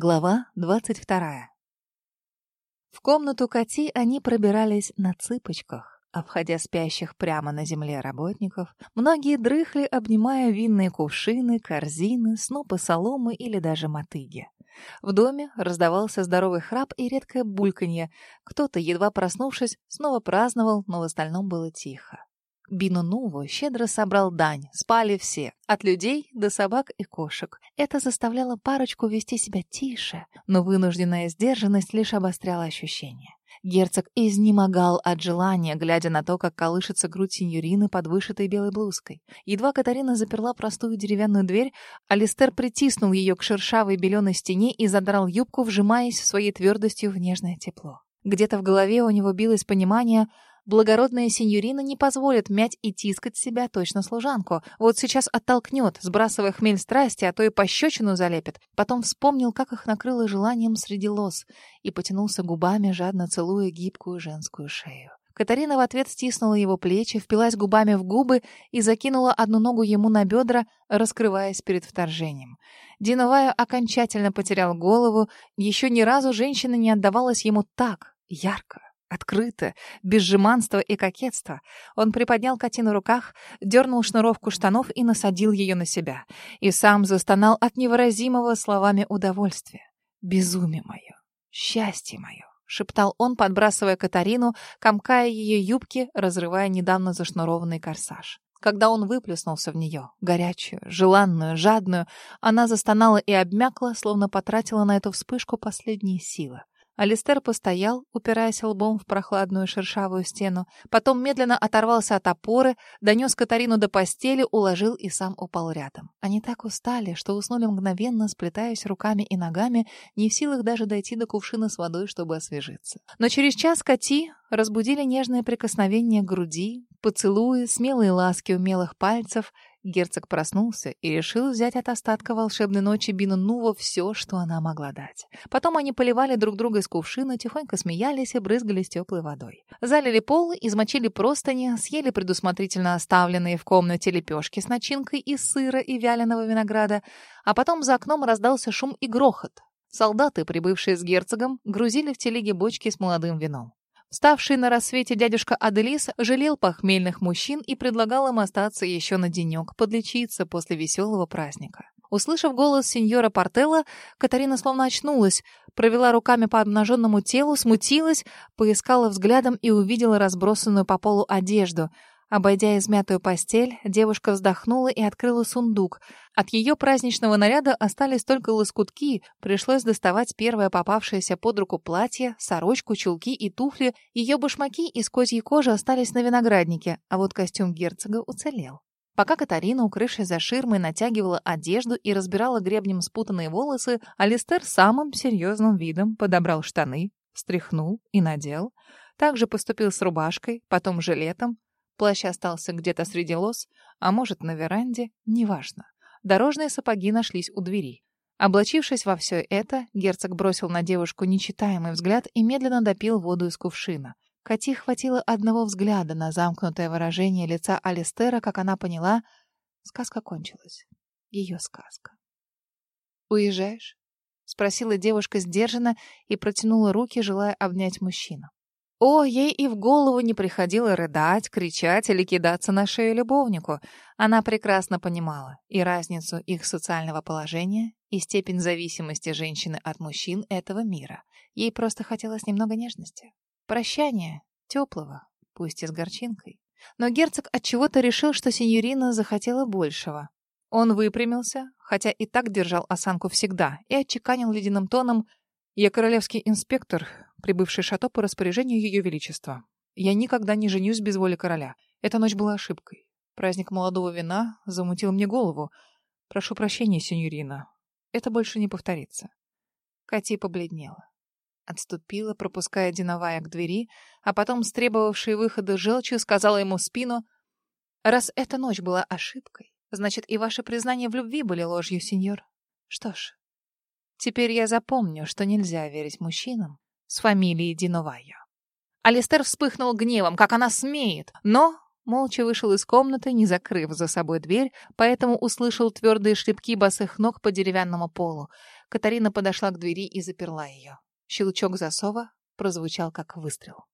Глава двадцать вторая. В комнату Кати они пробирались на цыпочках, обходя спящих прямо на земле работников. Многие дрыхли, обнимая винные кувшины, корзины, снопы соломы или даже мотыги. В доме раздавался здоровый храп и редкое бульканье. Кто-то, едва проснувшись, снова праздновал, но в остальном было тихо. Бинунуву щедро собрал дань, спали все, от людей до собак и кошек. Это заставляло парочку вести себя тише, но вынужденная сдержанность лишь обостряла ощущения. Герцог изнемогал от желания, глядя на то, как колышется грудь сеньорины под вышитой белой блузкой. Едва Катарина заперла простую деревянную дверь, Алистер притиснул ее к шершавой беленой стене и задрал юбку, вжимаясь своей твердостью в нежное тепло. Где-то в голове у него билось понимание — Благородная сеньорина не позволит мять и тискать себя точно служанку. Вот сейчас оттолкнет, сбрасывая хмель страсти, а то и пощечину залепит. Потом вспомнил, как их накрыло желанием среди лос, и потянулся губами, жадно целуя гибкую женскую шею. Катарина в ответ стиснула его плечи, впилась губами в губы и закинула одну ногу ему на бедра, раскрываясь перед вторжением. Диновая окончательно потерял голову. Еще ни разу женщина не отдавалась ему так, ярко. Открыто, без жеманства и кокетства. Он приподнял Кати на руках, дернул шнуровку штанов и насадил ее на себя. И сам застонал от невыразимого словами удовольствия. «Безумие мое! Счастье мое!» — шептал он, подбрасывая Катарину, комкая ее юбки, разрывая недавно зашнурованный корсаж. Когда он выплеснулся в нее, горячую, желанную, жадную, она застонала и обмякла, словно потратила на эту вспышку последние силы. Алистер постоял, упираясь лбом в прохладную шершавую стену, потом медленно оторвался от опоры, донес Катарину до постели, уложил и сам упал рядом. Они так устали, что уснули мгновенно, сплетаясь руками и ногами, не в силах даже дойти до кувшина с водой, чтобы освежиться. Но через час Кати разбудили нежное прикосновение к груди, поцелуи, смелые ласки умелых пальцев — Герцог проснулся и решил взять от остатка волшебной ночи Бину Нува все, что она могла дать. Потом они поливали друг друга из кувшина, тихонько смеялись и брызгались теплой водой. Залили пол, измочили простыни, съели предусмотрительно оставленные в комнате лепешки с начинкой из сыра и вяленого винограда, а потом за окном раздался шум и грохот. Солдаты, прибывшие с герцогом, грузили в телеге бочки с молодым вином. Вставший на рассвете дядюшка Аделис жалел похмельных мужчин и предлагал им остаться еще на денек, подлечиться после веселого праздника. Услышав голос сеньора Портелла, Катарина словно очнулась, провела руками по обнаженному телу, смутилась, поискала взглядом и увидела разбросанную по полу одежду — Обойдя измятую постель, девушка вздохнула и открыла сундук. От ее праздничного наряда остались только лоскутки, пришлось доставать первое попавшееся под руку платье, сорочку, чулки и туфли. Ее башмаки из козьей кожи остались на винограднике, а вот костюм герцога уцелел. Пока Катарина, укрывшись за ширмой, натягивала одежду и разбирала гребнем спутанные волосы, Алистер самым серьезным видом подобрал штаны, встряхнул и надел. Также поступил с рубашкой, потом жилетом, Плащ остался где-то среди лос, а может, на веранде, неважно. Дорожные сапоги нашлись у двери. Облачившись во все это, герцог бросил на девушку нечитаемый взгляд и медленно допил воду из кувшина. Кати хватило одного взгляда на замкнутое выражение лица Алистера, как она поняла, сказка кончилась. Ее сказка. «Уезжаешь?» — спросила девушка сдержанно и протянула руки, желая обнять мужчину. О, ей и в голову не приходило рыдать, кричать или кидаться на шею любовнику. Она прекрасно понимала и разницу их социального положения, и степень зависимости женщины от мужчин этого мира. Ей просто хотелось немного нежности. Прощания, теплого, пусть и с горчинкой. Но герцог отчего-то решил, что сеньорина захотела большего. Он выпрямился, хотя и так держал осанку всегда, и отчеканил ледяным тоном «Я королевский инспектор, прибывший шато по распоряжению Ее Величества. Я никогда не женюсь без воли короля. Эта ночь была ошибкой. Праздник молодого вина замутил мне голову. Прошу прощения, сеньорина. Это больше не повторится. Кати побледнела. Отступила, пропуская Диновая к двери, а потом, стребовавшей выхода желчью, сказала ему в спину, «Раз эта ночь была ошибкой, значит, и ваши признания в любви были ложью, сеньор. Что ж, теперь я запомню, что нельзя верить мужчинам, с фамилией Диновая. Алистер вспыхнул гневом, как она смеет, но молча вышел из комнаты, не закрыв за собой дверь, поэтому услышал твердые шлепки босых ног по деревянному полу. Катарина подошла к двери и заперла ее. Щелчок засова прозвучал как выстрел.